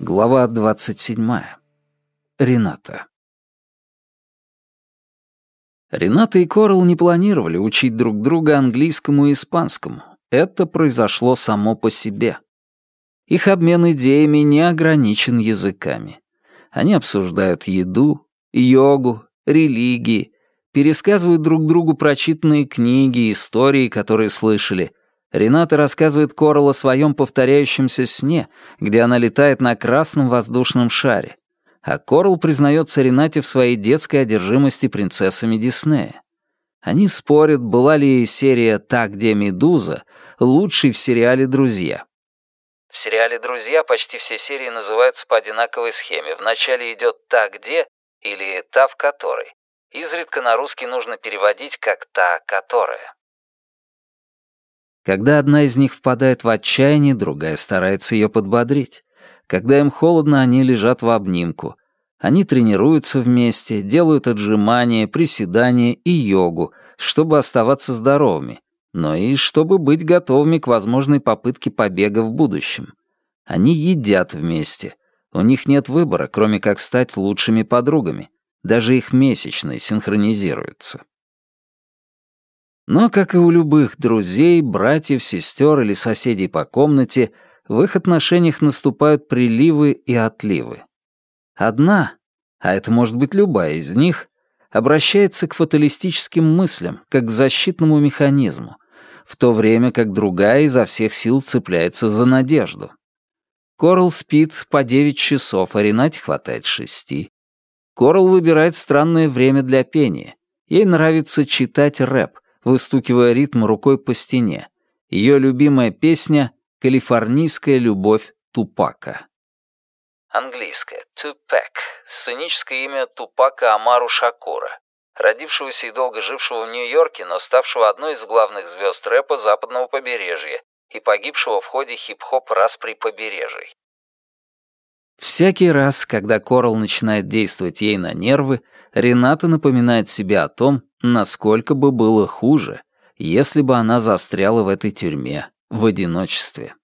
Глава двадцать седьмая. Рената. Рената и Корл не планировали учить друг друга английскому и испанскому. Это произошло само по себе. Их обмен идеями не ограничен языками. Они обсуждают еду, йогу, религии, пересказывают друг другу прочитанные книги, истории, которые слышали. Рената рассказывает Корл о своем повторяющемся сне, где она летает на красном воздушном шаре. А Корл признается Ренате в своей детской одержимости принцессами Диснея. Они спорят, была ли серия «Та, где Медуза» лучшей в сериале «Друзья». В сериале «Друзья» почти все серии называются по одинаковой схеме. Вначале идет «Та, где» или «Та, в которой». Изредка на русский нужно переводить как «Та, которая». Когда одна из них впадает в отчаяние, другая старается ее подбодрить. Когда им холодно, они лежат в обнимку. Они тренируются вместе, делают отжимания, приседания и йогу, чтобы оставаться здоровыми, но и чтобы быть готовыми к возможной попытке побега в будущем. Они едят вместе. У них нет выбора, кроме как стать лучшими подругами. Даже их месячные синхронизируются. Но, как и у любых друзей, братьев, сестер или соседей по комнате, в их отношениях наступают приливы и отливы. Одна, а это может быть любая из них, обращается к фаталистическим мыслям, как к защитному механизму, в то время как другая изо всех сил цепляется за надежду. Корл спит по 9 часов, а Ренате хватает шести. Корл выбирает странное время для пения. Ей нравится читать рэп, выстукивая ритм рукой по стене. Ее любимая песня «Калифорнийская любовь Тупака». Английское «Tupac» — сценическое имя Тупака Амару Шакура, родившегося и долго жившего в Нью-Йорке, но ставшего одной из главных звезд рэпа западного побережья и погибшего в ходе хип-хоп распри побережий. Всякий раз, когда Корал начинает действовать ей на нервы, Рената напоминает себе о том, насколько бы было хуже, если бы она застряла в этой тюрьме в одиночестве.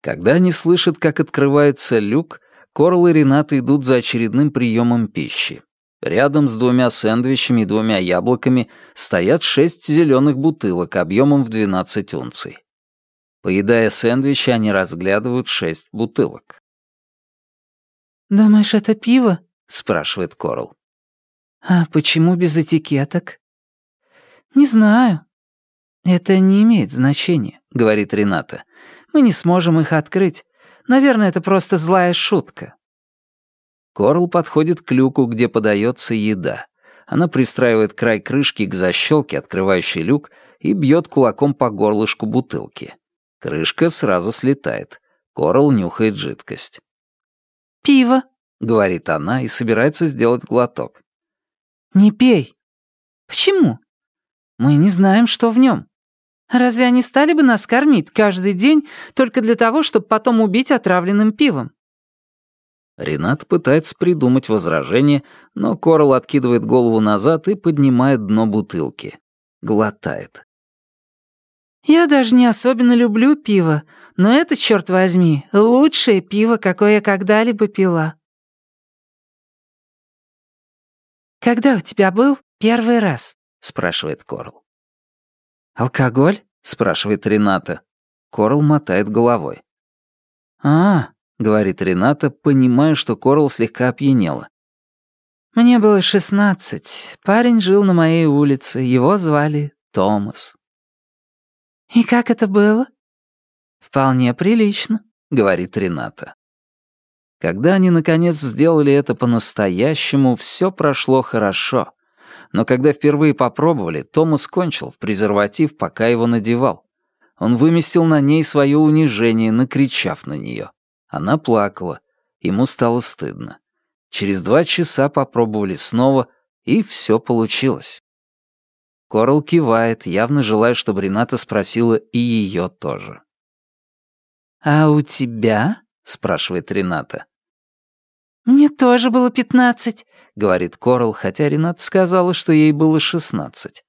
Когда они слышат, как открывается люк, Корл и Рената идут за очередным приемом пищи. Рядом с двумя сэндвичами и двумя яблоками стоят шесть зеленых бутылок объемом в 12 унций. Поедая сэндвичи, они разглядывают шесть бутылок. «Думаешь, это пиво?» — спрашивает Корл. «А почему без этикеток?» «Не знаю». «Это не имеет значения», — говорит Рената. «Мы не сможем их открыть. Наверное, это просто злая шутка». Корл подходит к люку, где подается еда. Она пристраивает край крышки к защелке, открывающей люк, и бьет кулаком по горлышку бутылки. Крышка сразу слетает. Корл нюхает жидкость. «Пиво», — говорит она и собирается сделать глоток. «Не пей». «Почему?» «Мы не знаем, что в нем. Разве они стали бы нас кормить каждый день только для того, чтобы потом убить отравленным пивом?» Ренат пытается придумать возражение, но Корл откидывает голову назад и поднимает дно бутылки. Глотает. «Я даже не особенно люблю пиво, но это, черт возьми, лучшее пиво, какое я когда-либо пила». «Когда у тебя был первый раз?» — спрашивает Корл. «Алкоголь?» — спрашивает Рената. Корл мотает головой. «А, — говорит Рената, понимая, что Корл слегка опьянела. «Мне было шестнадцать. Парень жил на моей улице. Его звали Томас». «И как это было?» «Вполне прилично», — говорит Рената. Когда они, наконец, сделали это по-настоящему, все прошло хорошо. Но когда впервые попробовали, Томас кончил в презерватив, пока его надевал. Он выместил на ней свое унижение, накричав на нее. Она плакала. Ему стало стыдно. Через два часа попробовали снова, и все получилось. Корл кивает, явно желая, чтобы Рената спросила и ее тоже. «А у тебя?» — спрашивает Рената. «Мне тоже было пятнадцать», — говорит Корл, хотя Рената сказала, что ей было шестнадцать.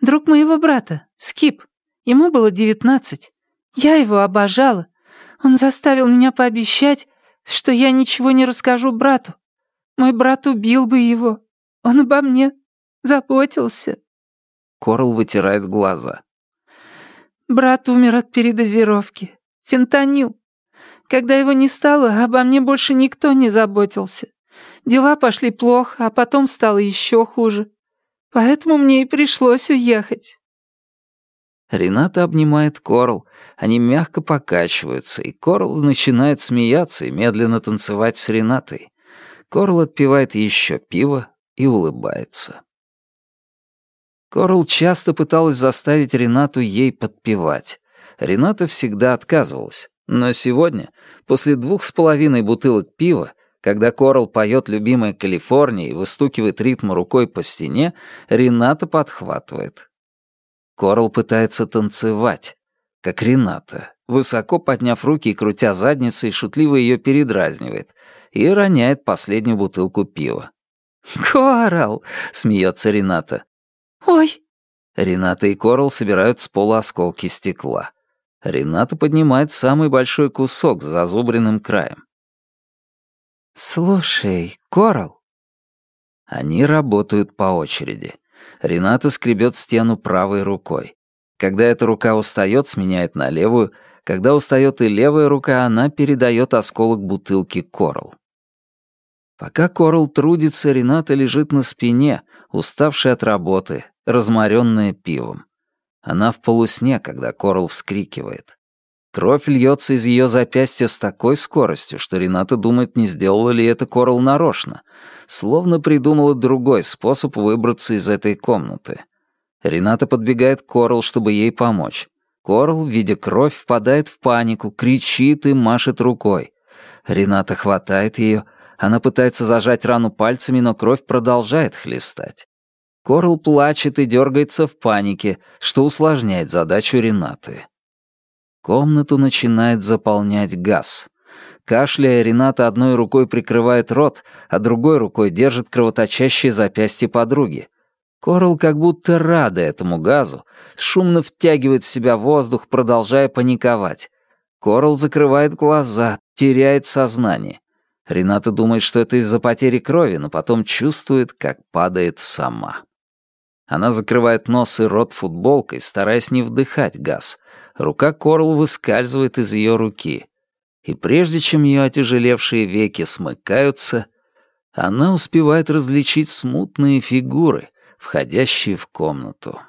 «Друг моего брата, Скип. Ему было девятнадцать. Я его обожала. Он заставил меня пообещать, что я ничего не расскажу брату. Мой брат убил бы его. Он обо мне заботился». Корл вытирает глаза. «Брат умер от передозировки. Фентанил. Когда его не стало, обо мне больше никто не заботился. Дела пошли плохо, а потом стало еще хуже. Поэтому мне и пришлось уехать». Рената обнимает Корл, они мягко покачиваются, и Корл начинает смеяться и медленно танцевать с Ренатой. Корл отпивает еще пиво и улыбается. Корл часто пыталась заставить Ренату ей подпевать. Рената всегда отказывалась. Но сегодня, после двух с половиной бутылок пива, когда Корл поет любимая Калифорния и выстукивает ритм рукой по стене, Рената подхватывает. Корл пытается танцевать, как Рената, высоко подняв руки и крутя задницей, шутливо ее передразнивает и роняет последнюю бутылку пива. «Коралл!» — смеется Рената. «Ой!» Рената и Коралл собирают с пола осколки стекла. Рената поднимает самый большой кусок с зазубренным краем. «Слушай, Коралл!» Они работают по очереди. Рената скребет стену правой рукой. Когда эта рука устает, сменяет на левую. Когда устает и левая рука, она передает осколок бутылки Коралл. Пока Коралл трудится, Рената лежит на спине, уставшая от работы, разморенная пивом. Она в полусне, когда Коралл вскрикивает. Кровь льется из ее запястья с такой скоростью, что Рената думает, не сделала ли это Коралл нарочно, словно придумала другой способ выбраться из этой комнаты. Рената подбегает к Коралл, чтобы ей помочь. Коралл, видя кровь, впадает в панику, кричит и машет рукой. Рената хватает ее, она пытается зажать рану пальцами, но кровь продолжает хлестать. Корл плачет и дергается в панике, что усложняет задачу Ренаты. Комнату начинает заполнять газ. Кашляя, Рената одной рукой прикрывает рот, а другой рукой держит кровоточащее запястье подруги. Корл как будто рада этому газу, шумно втягивает в себя воздух, продолжая паниковать. Корл закрывает глаза, теряет сознание. Рената думает, что это из-за потери крови, но потом чувствует, как падает сама. Она закрывает нос и рот футболкой, стараясь не вдыхать газ. Рука Корл выскальзывает из ее руки. И прежде чем ее отяжелевшие веки смыкаются, она успевает различить смутные фигуры, входящие в комнату.